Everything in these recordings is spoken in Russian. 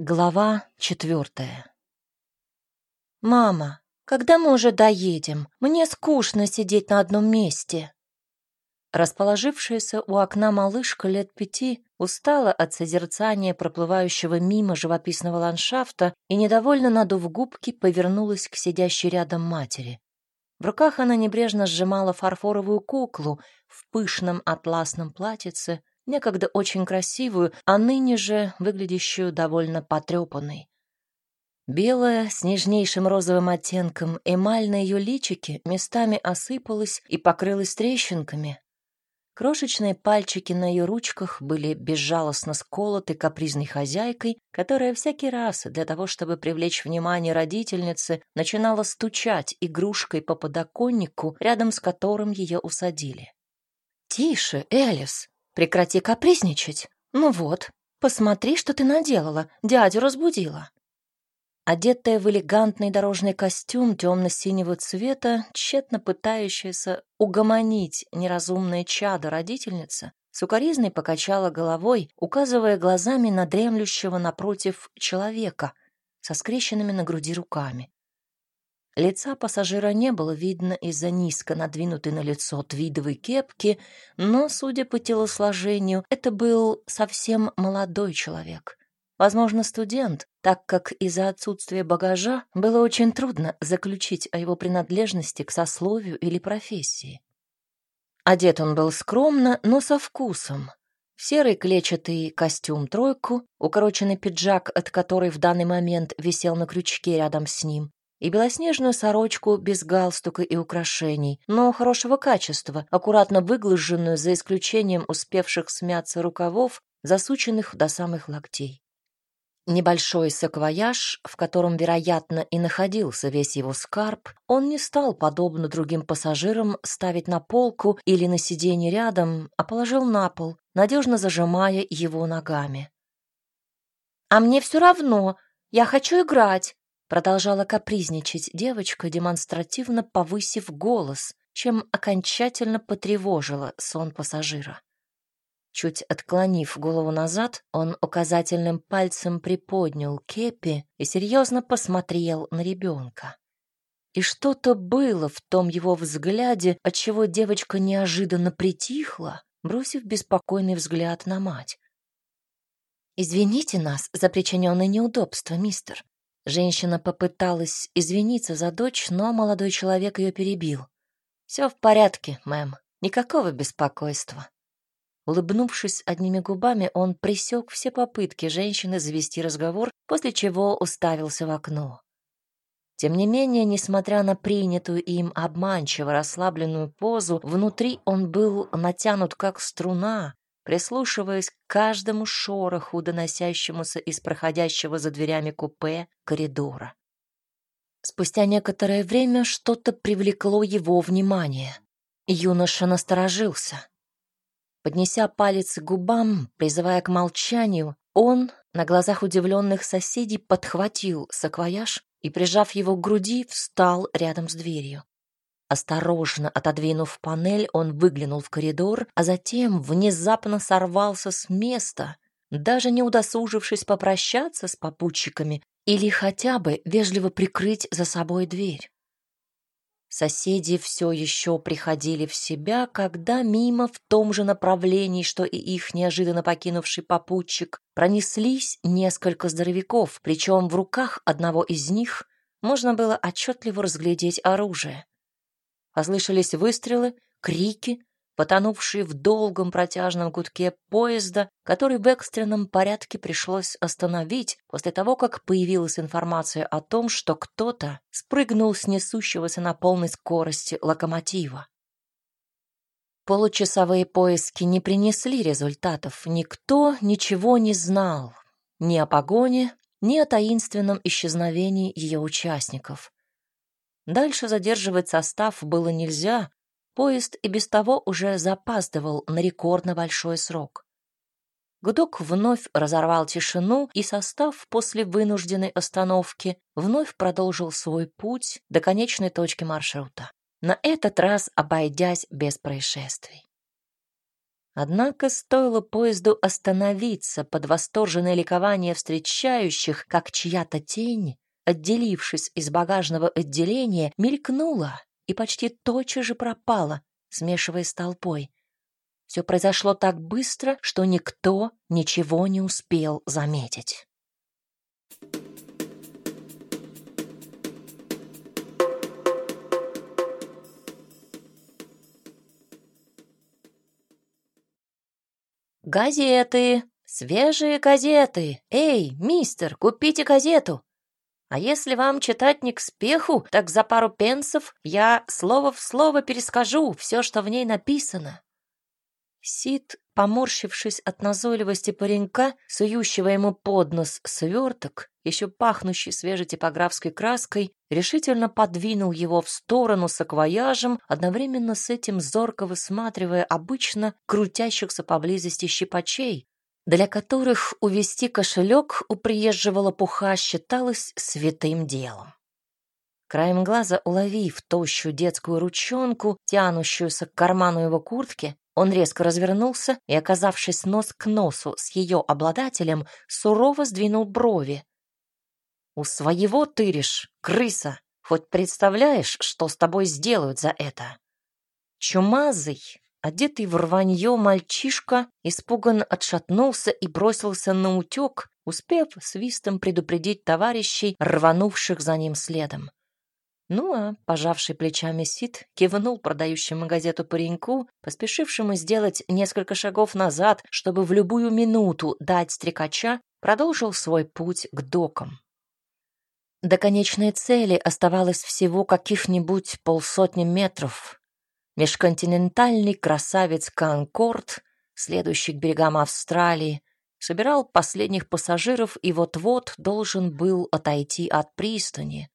Глава четвертая. «Мама, когда мы уже доедем? Мне скучно сидеть на одном месте». Расположившаяся у окна малышка лет пяти устала от созерцания проплывающего мимо живописного ландшафта и, недовольно надув губки, повернулась к сидящей рядом матери. В руках она небрежно сжимала фарфоровую куклу в пышном атласном платьице, некогда очень красивую, а ныне же выглядящую довольно потрепанной. Белая, с нежнейшим розовым оттенком, эмаль на ее личике местами осыпалась и покрылась трещинками. Крошечные пальчики на ее ручках были безжалостно сколоты капризной хозяйкой, которая всякий раз для того, чтобы привлечь внимание родительницы, начинала стучать игрушкой по подоконнику, рядом с которым ее усадили. «Тише, Элис!» Прекрати капризничать. Ну вот, посмотри, что ты наделала. Дядю разбудила. Одетая в элегантный дорожный костюм темно-синего цвета, тщетно пытающаяся угомонить неразумное чадо родительница, сукоризной покачала головой, указывая глазами на дремлющего напротив человека со скрещенными на груди руками. Лица пассажира не было видно из-за низко надвинутой на лицо твидовой кепки, но, судя по телосложению, это был совсем молодой человек. Возможно, студент, так как из-за отсутствия багажа было очень трудно заключить о его принадлежности к сословию или профессии. Одет он был скромно, но со вкусом. Серый клетчатый костюм-тройку, укороченный пиджак, от которой в данный момент висел на крючке рядом с ним, и белоснежную сорочку без галстука и украшений, но хорошего качества, аккуратно выглаженную за исключением успевших смяться рукавов, засученных до самых локтей. Небольшой саквояж, в котором, вероятно, и находился весь его скарб, он не стал, подобно другим пассажирам, ставить на полку или на сиденье рядом, а положил на пол, надежно зажимая его ногами. «А мне все равно, я хочу играть», Продолжала капризничать девочка, демонстративно повысив голос, чем окончательно потревожила сон пассажира. Чуть отклонив голову назад, он указательным пальцем приподнял кепи и серьезно посмотрел на ребенка. И что-то было в том его взгляде, отчего девочка неожиданно притихла, бросив беспокойный взгляд на мать. «Извините нас за причиненное неудобство, мистер. Женщина попыталась извиниться за дочь, но молодой человек ее перебил. «Все в порядке, мэм, никакого беспокойства». Улыбнувшись одними губами, он пресек все попытки женщины завести разговор, после чего уставился в окно. Тем не менее, несмотря на принятую им обманчиво расслабленную позу, внутри он был натянут как струна, прислушиваясь к каждому шороху, доносящемуся из проходящего за дверями купе коридора. Спустя некоторое время что-то привлекло его внимание. Юноша насторожился. Поднеся палец к губам, призывая к молчанию, он на глазах удивленных соседей подхватил саквояж и, прижав его к груди, встал рядом с дверью. Осторожно отодвинув панель, он выглянул в коридор, а затем внезапно сорвался с места, даже не удосужившись попрощаться с попутчиками или хотя бы вежливо прикрыть за собой дверь. Соседи все еще приходили в себя, когда мимо в том же направлении, что и их неожиданно покинувший попутчик, пронеслись несколько здоровяков, причем в руках одного из них можно было отчетливо разглядеть оружие. Послышались выстрелы, крики, потонувшие в долгом протяжном гудке поезда, который в экстренном порядке пришлось остановить после того, как появилась информация о том, что кто-то спрыгнул с несущегося на полной скорости локомотива. Получасовые поиски не принесли результатов. Никто ничего не знал ни о погоне, ни о таинственном исчезновении ее участников. Дальше задерживать состав было нельзя, поезд и без того уже запаздывал на рекордно большой срок. Гудок вновь разорвал тишину, и состав после вынужденной остановки вновь продолжил свой путь до конечной точки маршрута, на этот раз обойдясь без происшествий. Однако стоило поезду остановиться под восторженное ликование встречающих, как чья-то тень, отделившись из багажного отделения, мелькнула и почти тотчас же пропала, смешиваясь с толпой. Все произошло так быстро, что никто ничего не успел заметить. «Газеты! Свежие газеты! Эй, мистер, купите газету! А если вам читать не к спеху, так за пару пенсов я слово в слово перескажу все, что в ней написано». Сид, поморщившись от назойливости паренька, сующего ему под нос сверток, еще пахнущий свежей типографской краской, решительно подвинул его в сторону с акваяжем, одновременно с этим зорко высматривая обычно крутящихся поблизости щипачей, для которых увести кошелек у приезжего лопуха считалось святым делом. Краем глаза уловив тощую детскую ручонку, тянущуюся к карману его куртки, он резко развернулся и, оказавшись нос к носу с ее обладателем, сурово сдвинул брови. «У своего тыришь, крыса! Хоть представляешь, что с тобой сделают за это?» Чумазый, одетый в рванье мальчишка, испуганно отшатнулся и бросился на утек, успев свистом предупредить товарищей, рванувших за ним следом. Ну а, пожавший плечами Сид, кивнул продающему газету пареньку, поспешившему сделать несколько шагов назад, чтобы в любую минуту дать стрекача, продолжил свой путь к докам. До конечной цели оставалось всего каких-нибудь полсотни метров. Межконтинентальный красавец Конкорд, следующий к берегам Австралии, собирал последних пассажиров и вот-вот должен был отойти от пристани,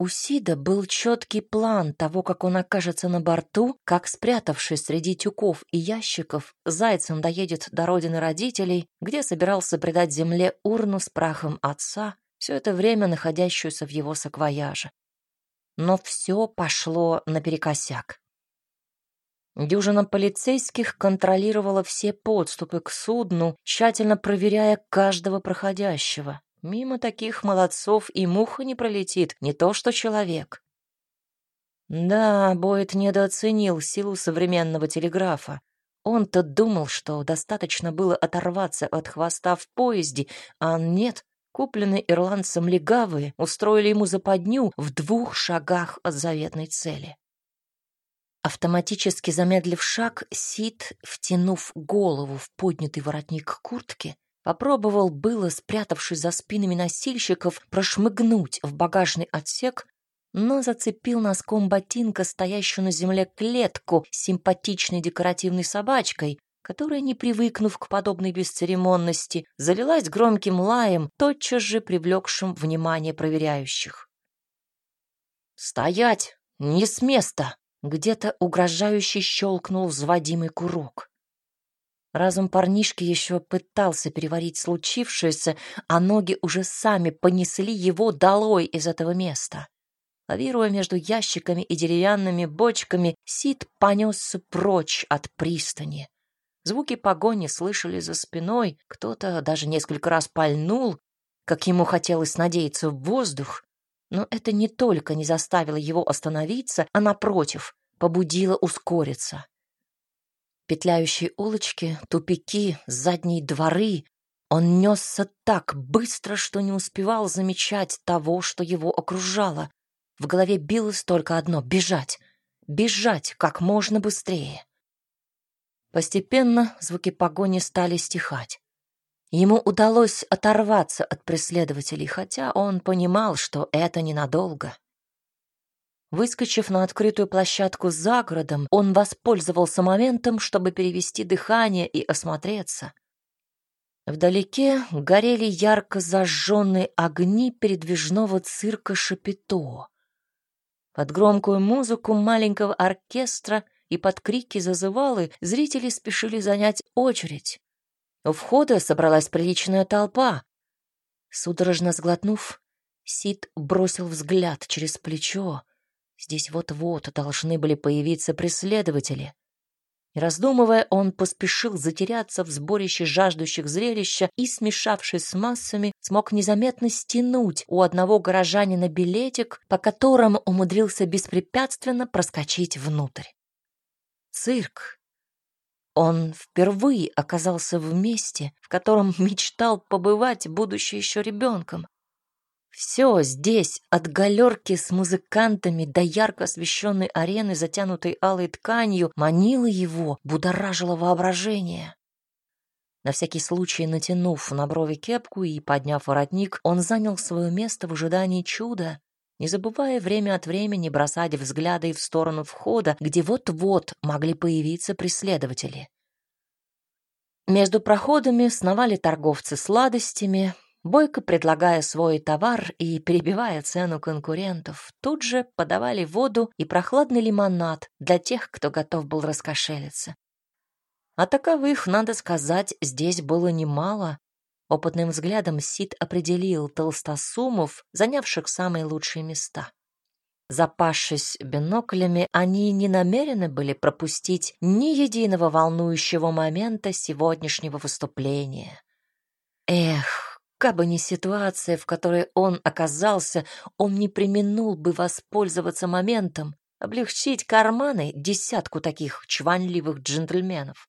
у Сида был четкий план того, как он окажется на борту, как, спрятавшись среди тюков и ящиков, зайцем доедет до родины родителей, где собирался предать земле урну с прахом отца, все это время находящуюся в его саквояже. Но все пошло наперекосяк. Дюжина полицейских контролировала все подступы к судну, тщательно проверяя каждого проходящего. Мимо таких молодцов и муха не пролетит, не то что человек. Да, Бойд недооценил силу современного телеграфа. Он-то думал, что достаточно было оторваться от хвоста в поезде, а нет, купленные ирландцем легавые устроили ему западню в двух шагах от заветной цели. Автоматически замедлив шаг, Сид, втянув голову в поднятый воротник куртки, Попробовал было, спрятавшись за спинами носильщиков, прошмыгнуть в багажный отсек, но зацепил носком ботинка стоящую на земле клетку с симпатичной декоративной собачкой, которая, не привыкнув к подобной бесцеремонности, залилась громким лаем, тотчас же привлекшим внимание проверяющих. «Стоять! Не с места!» Где-то угрожающе щелкнул взводимый курок. Разум парнишки еще пытался переварить случившееся, а ноги уже сами понесли его долой из этого места. Лавируя между ящиками и деревянными бочками, Сид понесся прочь от пристани. Звуки погони слышали за спиной, кто-то даже несколько раз пальнул, как ему хотелось надеяться, в воздух. Но это не только не заставило его остановиться, а, напротив, побудило ускориться. Петляющие улочки, тупики, задние дворы. Он несся так быстро, что не успевал замечать того, что его окружало. В голове билось только одно — бежать. Бежать как можно быстрее. Постепенно звуки погони стали стихать. Ему удалось оторваться от преследователей, хотя он понимал, что это ненадолго. Выскочив на открытую площадку за городом, он воспользовался моментом, чтобы перевести дыхание и осмотреться. Вдалеке горели ярко зажженные огни передвижного цирка Шапито. Под громкую музыку маленького оркестра и под крики зазывалы зрители спешили занять очередь. У входа собралась приличная толпа. Судорожно сглотнув, Сид бросил взгляд через плечо. Здесь вот-вот должны были появиться преследователи. Не раздумывая, он поспешил затеряться в сборище жаждущих зрелища и, смешавшись с массами, смог незаметно стянуть у одного горожанина билетик, по которому умудрился беспрепятственно проскочить внутрь. Цирк. Он впервые оказался в месте, в котором мечтал побывать, будучи еще ребенком. Все здесь, от галерки с музыкантами до ярко освещенной арены, затянутой алой тканью, манило его, будоражило воображение. На всякий случай, натянув на брови кепку и подняв воротник, он занял свое место в ожидании чуда, не забывая время от времени бросать взгляды в сторону входа, где вот-вот могли появиться преследователи. Между проходами сновали торговцы сладостями, Бойко, предлагая свой товар и перебивая цену конкурентов, тут же подавали воду и прохладный лимонад для тех, кто готов был раскошелиться. А таковых, надо сказать, здесь было немало. Опытным взглядом Сид определил толстосумов, занявших самые лучшие места. Запавшись биноклями, они не намерены были пропустить ни единого волнующего момента сегодняшнего выступления. Эх, бы не ситуация, в которой он оказался, он не применул бы воспользоваться моментом, облегчить карманы десятку таких чванливых джентльменов.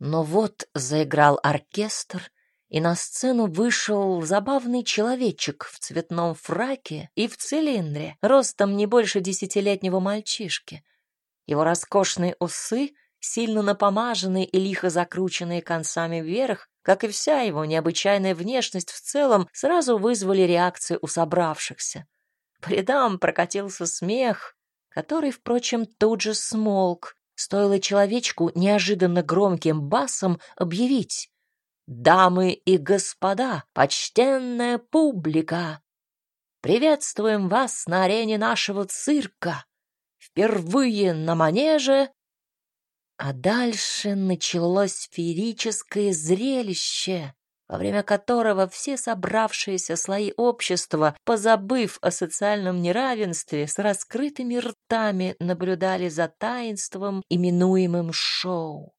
Но вот заиграл оркестр, и на сцену вышел забавный человечек в цветном фраке и в цилиндре, ростом не больше десятилетнего мальчишки. Его роскошные усы, сильно напомаженные и лихо закрученные концами вверх, как и вся его необычайная внешность в целом, сразу вызвали реакции у собравшихся. По прокатился смех, который, впрочем, тут же смолк. Стоило человечку неожиданно громким басом объявить «Дамы и господа, почтенная публика! Приветствуем вас на арене нашего цирка! Впервые на манеже а дальше началось феерическое зрелище, во время которого все собравшиеся слои общества, позабыв о социальном неравенстве, с раскрытыми ртами наблюдали за таинством, именуемым шоу.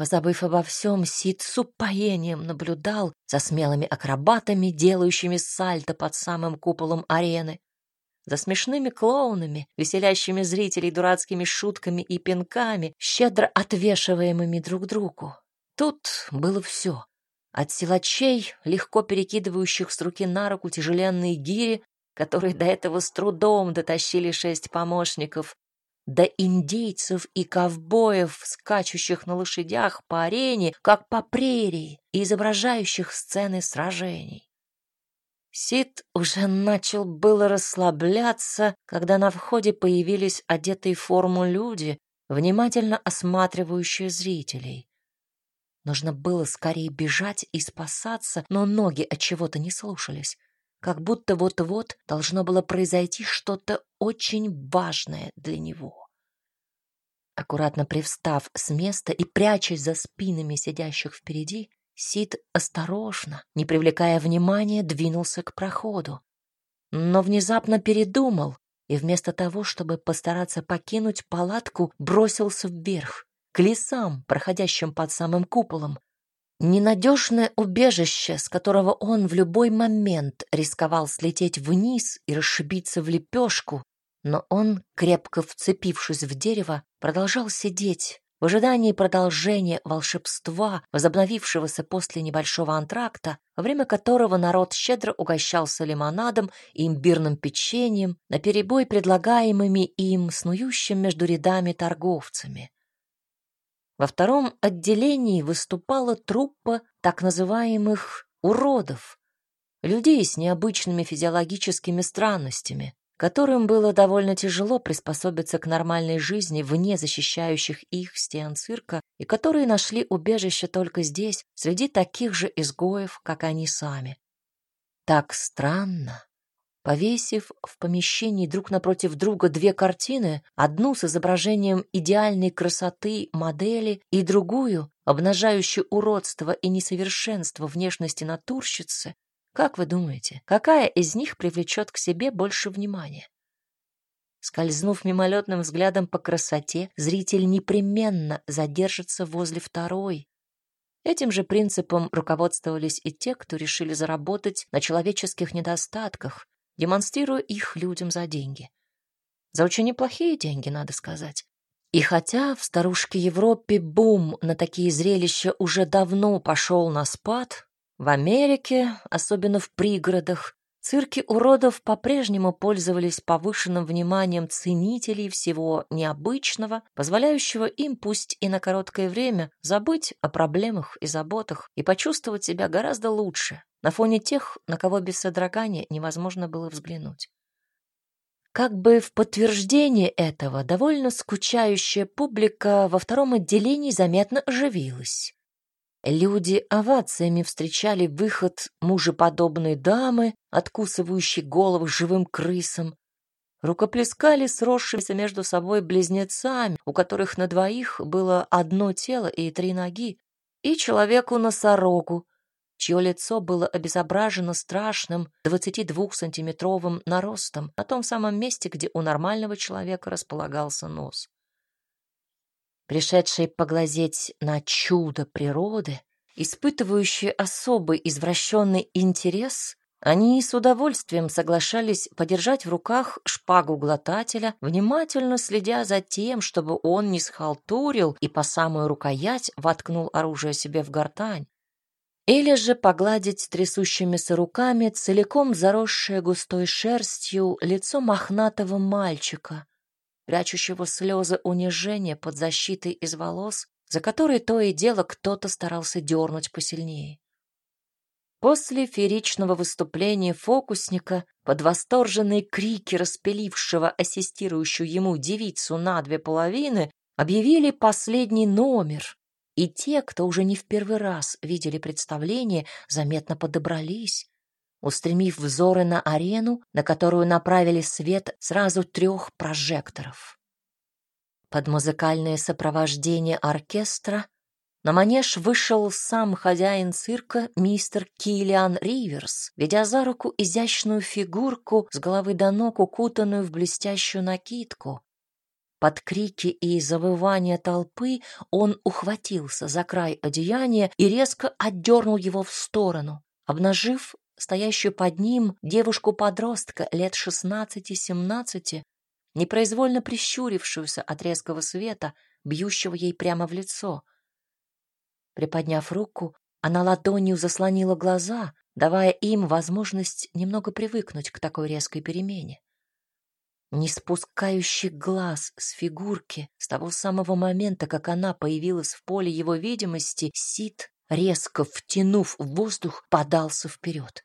Позабыв обо всем, Сид с упоением наблюдал за смелыми акробатами, делающими сальто под самым куполом арены за смешными клоунами, веселящими зрителей дурацкими шутками и пинками, щедро отвешиваемыми друг другу. Тут было все. От силачей, легко перекидывающих с руки на руку тяжеленные гири, которые до этого с трудом дотащили шесть помощников, до индейцев и ковбоев, скачущих на лошадях по арене, как по прерии, и изображающих сцены сражений. Сид уже начал было расслабляться, когда на входе появились одетые в форму люди, внимательно осматривающие зрителей. Нужно было скорее бежать и спасаться, но ноги от чего-то не слушались, как будто вот-вот должно было произойти что-то очень важное для него. Аккуратно привстав с места и прячась за спинами сидящих впереди, Сид осторожно, не привлекая внимания, двинулся к проходу. Но внезапно передумал и вместо того, чтобы постараться покинуть палатку, бросился вверх, к лесам, проходящим под самым куполом. Ненадежное убежище, с которого он в любой момент рисковал слететь вниз и расшибиться в лепешку, но он, крепко вцепившись в дерево, продолжал сидеть, в ожидании продолжения волшебства, возобновившегося после небольшого антракта, во время которого народ щедро угощался лимонадом и имбирным печеньем, наперебой предлагаемыми им снующим между рядами торговцами. Во втором отделении выступала труппа так называемых «уродов», людей с необычными физиологическими странностями, которым было довольно тяжело приспособиться к нормальной жизни вне защищающих их стен цирка и которые нашли убежище только здесь, среди таких же изгоев, как они сами. Так странно. Повесив в помещении друг напротив друга две картины, одну с изображением идеальной красоты модели и другую, обнажающую уродство и несовершенство внешности натурщицы, как вы думаете, какая из них привлечет к себе больше внимания? Скользнув мимолетным взглядом по красоте, зритель непременно задержится возле второй. Этим же принципом руководствовались и те, кто решили заработать на человеческих недостатках, демонстрируя их людям за деньги. За очень неплохие деньги, надо сказать. И хотя в старушке Европе бум на такие зрелища уже давно пошел на спад, в Америке, особенно в пригородах, цирки уродов по-прежнему пользовались повышенным вниманием ценителей всего необычного, позволяющего им, пусть и на короткое время, забыть о проблемах и заботах и почувствовать себя гораздо лучше на фоне тех, на кого без содрогания невозможно было взглянуть. Как бы в подтверждение этого довольно скучающая публика во втором отделении заметно оживилась. Люди овациями встречали выход мужеподобной дамы, откусывающей головы живым крысам, рукоплескали сросшимися между собой близнецами, у которых на двоих было одно тело и три ноги, и человеку-носорогу, чье лицо было обезображено страшным 22-сантиметровым наростом на том самом месте, где у нормального человека располагался нос. Пришедшие поглазеть на чудо природы, испытывающие особый извращенный интерес, они с удовольствием соглашались подержать в руках шпагу глотателя, внимательно следя за тем, чтобы он не схалтурил и по самую рукоять воткнул оружие себе в гортань, или же погладить трясущимися руками целиком заросшее густой шерстью лицо мохнатого мальчика, прячущего слезы унижения под защитой из волос, за которые то и дело кто-то старался дернуть посильнее. После фееричного выступления фокусника под восторженные крики распилившего ассистирующую ему девицу на две половины объявили последний номер, и те, кто уже не в первый раз видели представление, заметно подобрались, устремив взоры на арену, на которую направили свет сразу трех прожекторов. Под музыкальное сопровождение оркестра на манеж вышел сам хозяин цирка мистер Киллиан Риверс, ведя за руку изящную фигурку с головы до ног, укутанную в блестящую накидку, под крики и завывания толпы он ухватился за край одеяния и резко отдернул его в сторону, обнажив стоящую под ним девушку-подростка лет шестнадцати-семнадцати, непроизвольно прищурившуюся от резкого света, бьющего ей прямо в лицо. Приподняв руку, она ладонью заслонила глаза, давая им возможность немного привыкнуть к такой резкой перемене не спускающий глаз с фигурки с того самого момента, как она появилась в поле его видимости, Сид, резко втянув воздух, подался вперед.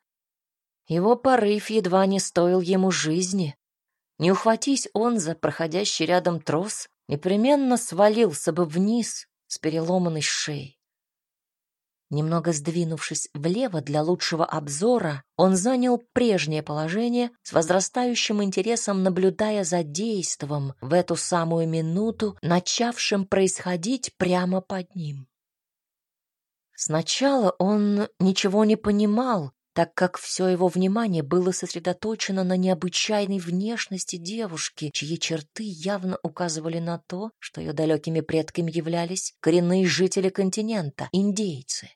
Его порыв едва не стоил ему жизни. Не ухватись он за проходящий рядом трос, непременно свалился бы вниз с переломанной шеей. Немного сдвинувшись влево для лучшего обзора, он занял прежнее положение, с возрастающим интересом наблюдая за действом в эту самую минуту, начавшим происходить прямо под ним. Сначала он ничего не понимал, так как все его внимание было сосредоточено на необычайной внешности девушки, чьи черты явно указывали на то, что ее далекими предками являлись коренные жители континента, индейцы.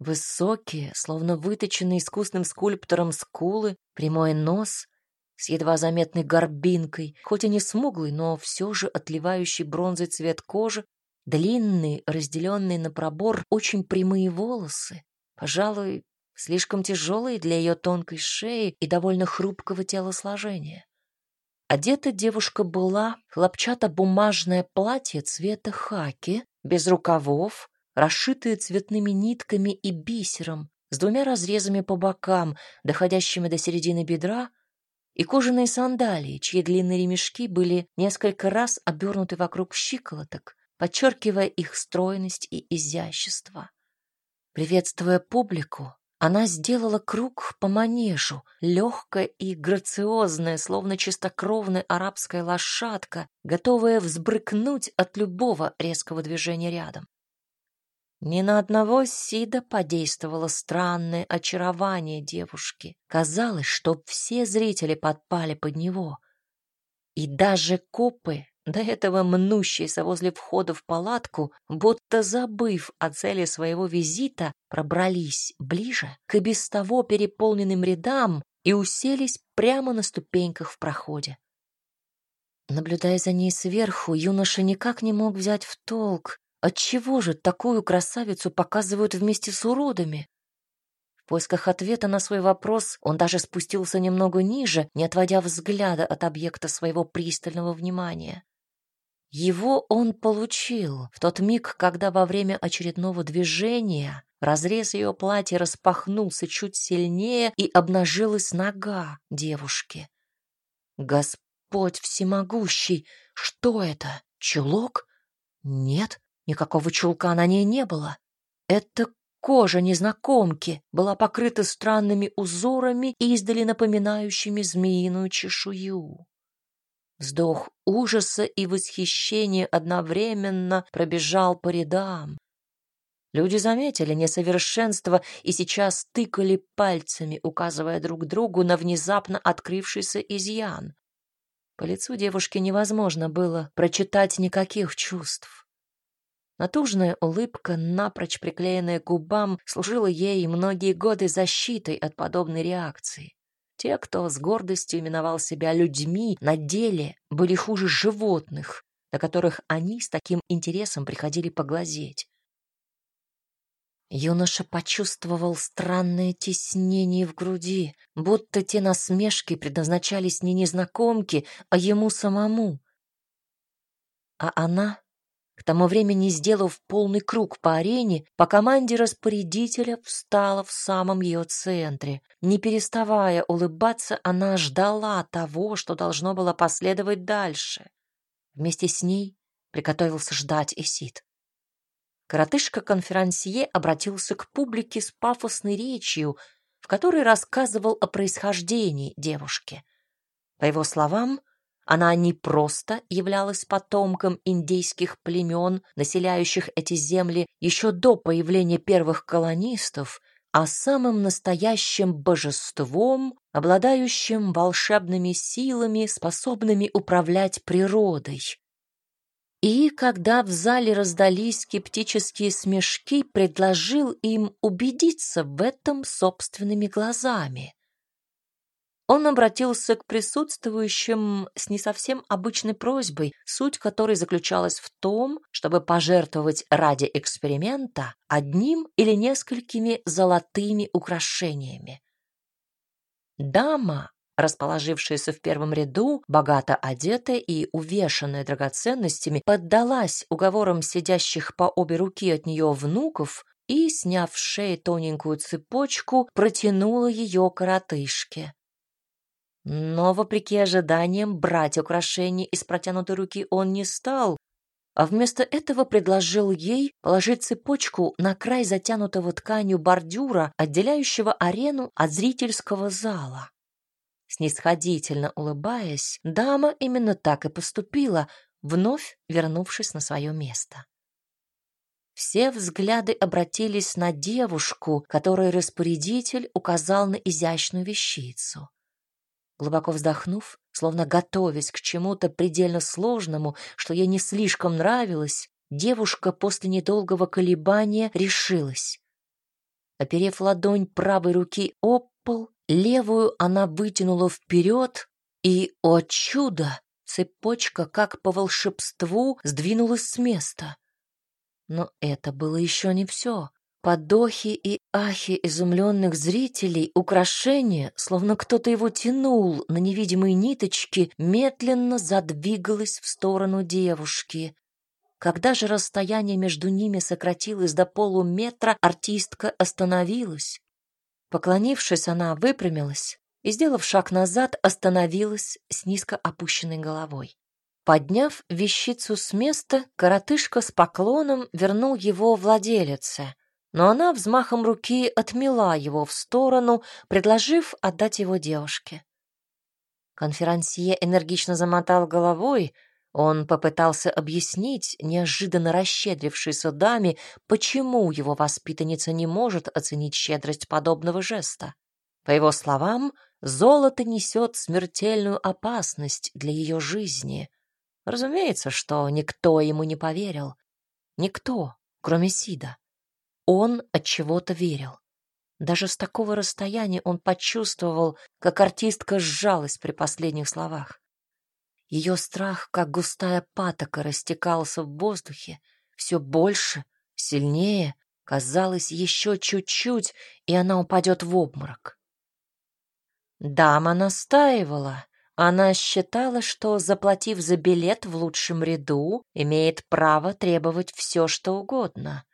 Высокие, словно выточенные искусным скульптором скулы, прямой нос с едва заметной горбинкой, хоть и не смуглый, но все же отливающий бронзой цвет кожи, длинные, разделенные на пробор, очень прямые волосы, пожалуй, слишком тяжелые для ее тонкой шеи и довольно хрупкого телосложения. Одета девушка была хлопчато-бумажное платье цвета хаки, без рукавов, расшитые цветными нитками и бисером, с двумя разрезами по бокам, доходящими до середины бедра, и кожаные сандалии, чьи длинные ремешки были несколько раз обернуты вокруг щиколоток, подчеркивая их стройность и изящество. Приветствуя публику, она сделала круг по манежу, легкая и грациозная, словно чистокровная арабская лошадка, готовая взбрыкнуть от любого резкого движения рядом. Ни на одного Сида подействовало странное очарование девушки. Казалось, что все зрители подпали под него. И даже копы, до этого мнущиеся возле входа в палатку, будто забыв о цели своего визита, пробрались ближе к и без того переполненным рядам и уселись прямо на ступеньках в проходе. Наблюдая за ней сверху, юноша никак не мог взять в толк, отчего же такую красавицу показывают вместе с уродами. В поисках ответа на свой вопрос он даже спустился немного ниже, не отводя взгляда от объекта своего пристального внимания. Его он получил в тот миг, когда во время очередного движения разрез ее платья распахнулся чуть сильнее и обнажилась нога девушки. Господь всемогущий, что это? Чулок? Нет, никакого чулка на ней не было. Это кожа незнакомки была покрыта странными узорами, издали напоминающими змеиную чешую. Вздох ужаса и восхищения одновременно пробежал по рядам. Люди заметили несовершенство и сейчас тыкали пальцами, указывая друг другу на внезапно открывшийся изъян. По лицу девушки невозможно было прочитать никаких чувств. Натужная улыбка, напрочь приклеенная к губам, служила ей многие годы защитой от подобной реакции. Те, кто с гордостью именовал себя людьми, на деле были хуже животных, на которых они с таким интересом приходили поглазеть. Юноша почувствовал странное теснение в груди, будто те насмешки предназначались не незнакомке, а ему самому. А она к тому времени, сделав полный круг по арене, по команде распорядителя встала в самом ее центре. Не переставая улыбаться, она ждала того, что должно было последовать дальше. Вместе с ней приготовился ждать Эсид. Коротышка-конферансье обратился к публике с пафосной речью, в которой рассказывал о происхождении девушки. По его словам, она не просто являлась потомком индейских племен, населяющих эти земли еще до появления первых колонистов, а самым настоящим божеством, обладающим волшебными силами, способными управлять природой. И когда в зале раздались скептические смешки, предложил им убедиться в этом собственными глазами. Он обратился к присутствующим с не совсем обычной просьбой, суть которой заключалась в том, чтобы пожертвовать ради эксперимента одним или несколькими золотыми украшениями. Дама, расположившаяся в первом ряду, богато одетая и увешанная драгоценностями, поддалась уговорам сидящих по обе руки от нее внуков и, сняв с шеи тоненькую цепочку, протянула ее коротышке. Но, вопреки ожиданиям, брать украшение из протянутой руки он не стал, а вместо этого предложил ей положить цепочку на край затянутого тканью бордюра, отделяющего арену от зрительского зала. Снисходительно улыбаясь, дама именно так и поступила, вновь вернувшись на свое место. Все взгляды обратились на девушку, которой распорядитель указал на изящную вещицу. Глубоко вздохнув, словно готовясь к чему-то предельно сложному, что ей не слишком нравилось, девушка после недолгого колебания решилась. Оперев ладонь правой руки об пол, левую она вытянула вперед, и, о чудо, цепочка, как по волшебству, сдвинулась с места. Но это было еще не все. Подохи и ахи изумленных зрителей, украшение, словно кто-то его тянул на невидимые ниточки, медленно задвигалось в сторону девушки. Когда же расстояние между ними сократилось до полуметра, артистка остановилась. Поклонившись, она выпрямилась и, сделав шаг назад, остановилась с низко опущенной головой. Подняв вещицу с места, коротышка с поклоном вернул его владелице — но она взмахом руки отмела его в сторону, предложив отдать его девушке. Конферансье энергично замотал головой, он попытался объяснить неожиданно расщедрившейся даме, почему его воспитанница не может оценить щедрость подобного жеста. По его словам, золото несет смертельную опасность для ее жизни. Разумеется, что никто ему не поверил. Никто, кроме Сида. Он от чего-то верил. Даже с такого расстояния он почувствовал, как артистка сжалась при последних словах. Ее страх, как густая патока, растекался в воздухе, все больше, сильнее, казалось, еще чуть-чуть, и она упадет в обморок. Дама настаивала. Она считала, что, заплатив за билет в лучшем ряду, имеет право требовать все, что угодно.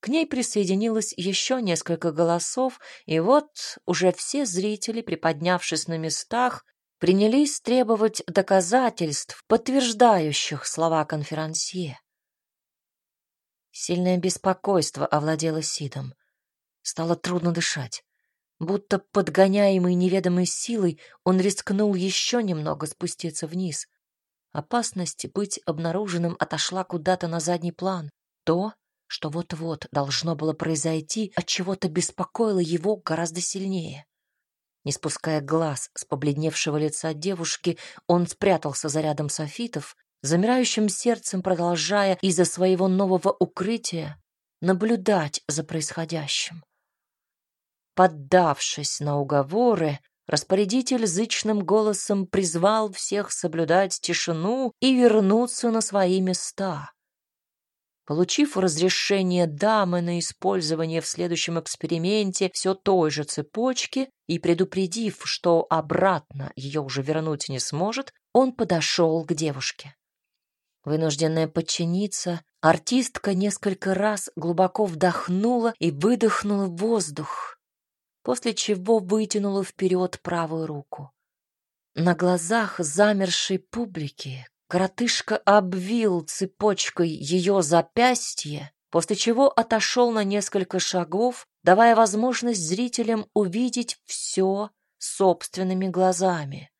К ней присоединилось еще несколько голосов, и вот уже все зрители, приподнявшись на местах, принялись требовать доказательств, подтверждающих слова конферансье. Сильное беспокойство овладело Сидом. Стало трудно дышать. Будто подгоняемый неведомой силой, он рискнул еще немного спуститься вниз. Опасность быть обнаруженным отошла куда-то на задний план. То, что вот-вот должно было произойти, от чего-то беспокоило его гораздо сильнее. Не спуская глаз с побледневшего лица девушки, он спрятался за рядом софитов, замирающим сердцем продолжая из-за своего нового укрытия наблюдать за происходящим. Поддавшись на уговоры, распорядитель зычным голосом призвал всех соблюдать тишину и вернуться на свои места. Получив разрешение дамы на использование в следующем эксперименте все той же цепочки и предупредив, что обратно ее уже вернуть не сможет, он подошел к девушке. Вынужденная подчиниться, артистка несколько раз глубоко вдохнула и выдохнула воздух, после чего вытянула вперед правую руку. На глазах замершей публики Коротышка обвил цепочкой ее запястье, после чего отошел на несколько шагов, давая возможность зрителям увидеть все собственными глазами.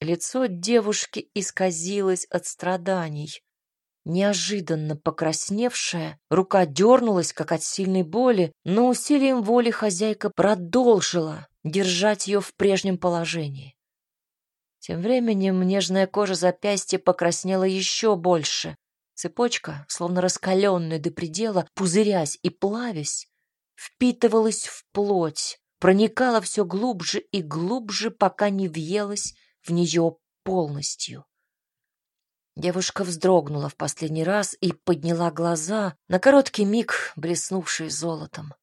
Лицо девушки исказилось от страданий. Неожиданно покрасневшая, рука дернулась, как от сильной боли, но усилием воли хозяйка продолжила держать ее в прежнем положении. Тем временем нежная кожа запястья покраснела еще больше. Цепочка, словно раскаленная до предела, пузырясь и плавясь, впитывалась в плоть, проникала все глубже и глубже, пока не въелась в нее полностью. Девушка вздрогнула в последний раз и подняла глаза, на короткий миг блеснувшие золотом.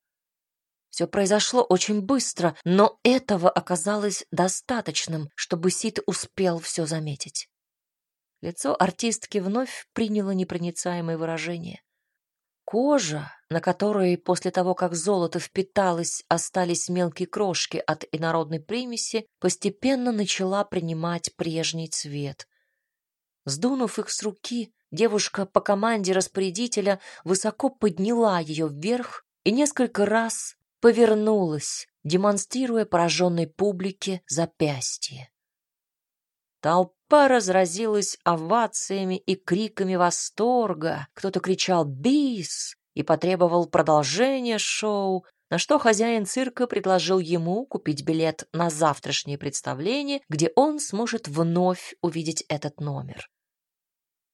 Все произошло очень быстро, но этого оказалось достаточным, чтобы Сид успел все заметить. Лицо артистки вновь приняло непроницаемое выражение. Кожа, на которой после того, как золото впиталось, остались мелкие крошки от инородной примеси, постепенно начала принимать прежний цвет. Сдунув их с руки, девушка по команде распорядителя высоко подняла ее вверх и несколько раз повернулась, демонстрируя пораженной публике запястье. Толпа разразилась овациями и криками восторга. Кто-то кричал «Бис!» и потребовал продолжения шоу, на что хозяин цирка предложил ему купить билет на завтрашнее представление, где он сможет вновь увидеть этот номер.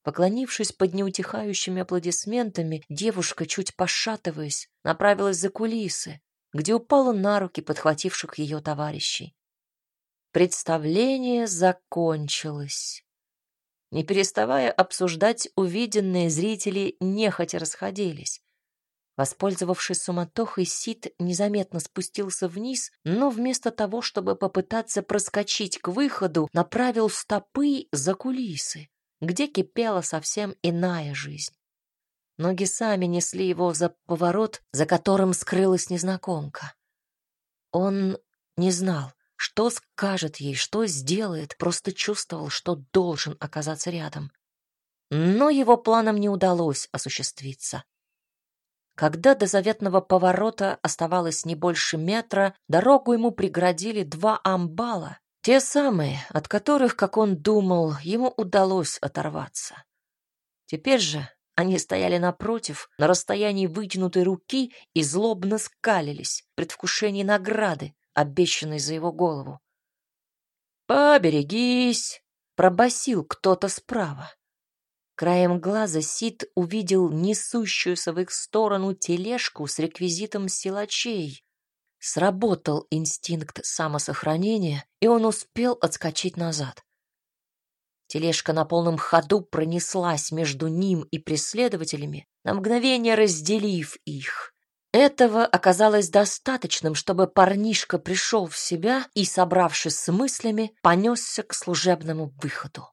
Поклонившись под неутихающими аплодисментами, девушка, чуть пошатываясь, направилась за кулисы, где упала на руки подхвативших ее товарищей. Представление закончилось. Не переставая обсуждать увиденные, зрители нехотя расходились. Воспользовавшись суматохой, Сид незаметно спустился вниз, но вместо того, чтобы попытаться проскочить к выходу, направил стопы за кулисы, где кипела совсем иная жизнь. Ноги сами несли его за поворот, за которым скрылась незнакомка. Он не знал, что скажет ей, что сделает, просто чувствовал, что должен оказаться рядом. Но его планам не удалось осуществиться. Когда до заветного поворота оставалось не больше метра, дорогу ему преградили два амбала, те самые, от которых, как он думал, ему удалось оторваться. Теперь же Они стояли напротив, на расстоянии вытянутой руки и злобно скалились, в предвкушении награды, обещанной за его голову. «Поберегись!» — пробасил кто-то справа. Краем глаза Сид увидел несущуюся в их сторону тележку с реквизитом силачей. Сработал инстинкт самосохранения, и он успел отскочить назад. Тележка на полном ходу пронеслась между ним и преследователями, на мгновение разделив их. Этого оказалось достаточным, чтобы парнишка пришел в себя и, собравшись с мыслями, понесся к служебному выходу.